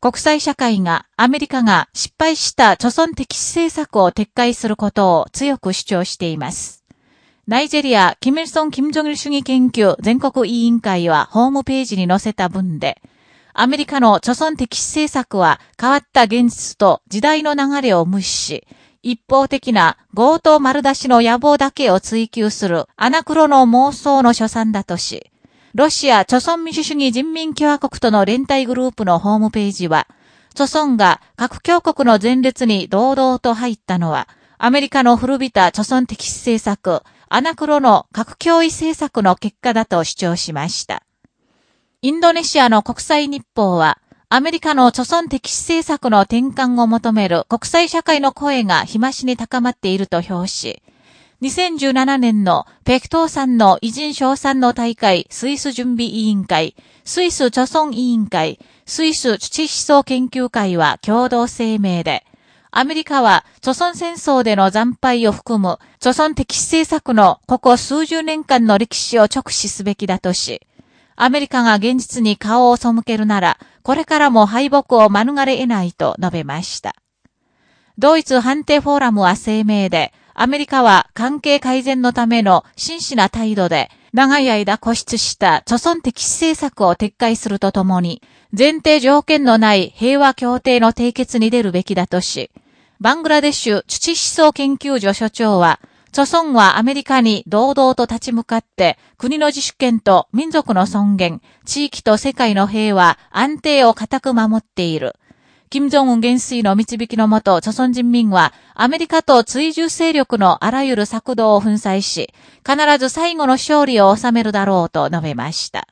国際社会がアメリカが失敗した貯村敵視政策を撤回することを強く主張しています。ナイジェリア、キム・イルソン・キム・ジョギル主義研究全国委員会はホームページに載せた文で、アメリカの貯村敵視政策は変わった現実と時代の流れを無視し、一方的な強盗丸出しの野望だけを追求するアナクロの妄想の所産だとし、ロシア、著村民主主義人民共和国との連帯グループのホームページは、著村が各強国の前列に堂々と入ったのは、アメリカの古びた著村的政策、アナクロの核脅威政策の結果だと主張しました。インドネシアの国際日報は、アメリカの著村的政策の転換を求める国際社会の声が日増しに高まっていると表し、2017年のペクトーさんの偉人賞賛の大会スイス準備委員会、スイス著村委員会、スイス土思想研究会は共同声明で、アメリカは、著村戦争での惨敗を含む、著村的政策のここ数十年間の歴史を直視すべきだとし、アメリカが現実に顔を背けるなら、これからも敗北を免れ得ないと述べました。ドイツ判定フォーラムは声明で、アメリカは関係改善のための真摯な態度で、長い間固執した著村的政策を撤回するとともに、前提条件のない平和協定の締結に出るべきだとし、バングラデシュ土思想研究所所長は、著村はアメリカに堂々と立ち向かって国の自主権と民族の尊厳、地域と世界の平和、安定を固く守っている。金正恩元帥の導きのもと、朝鮮人民は、アメリカと追従勢力のあらゆる策動を粉砕し、必ず最後の勝利を収めるだろうと述べました。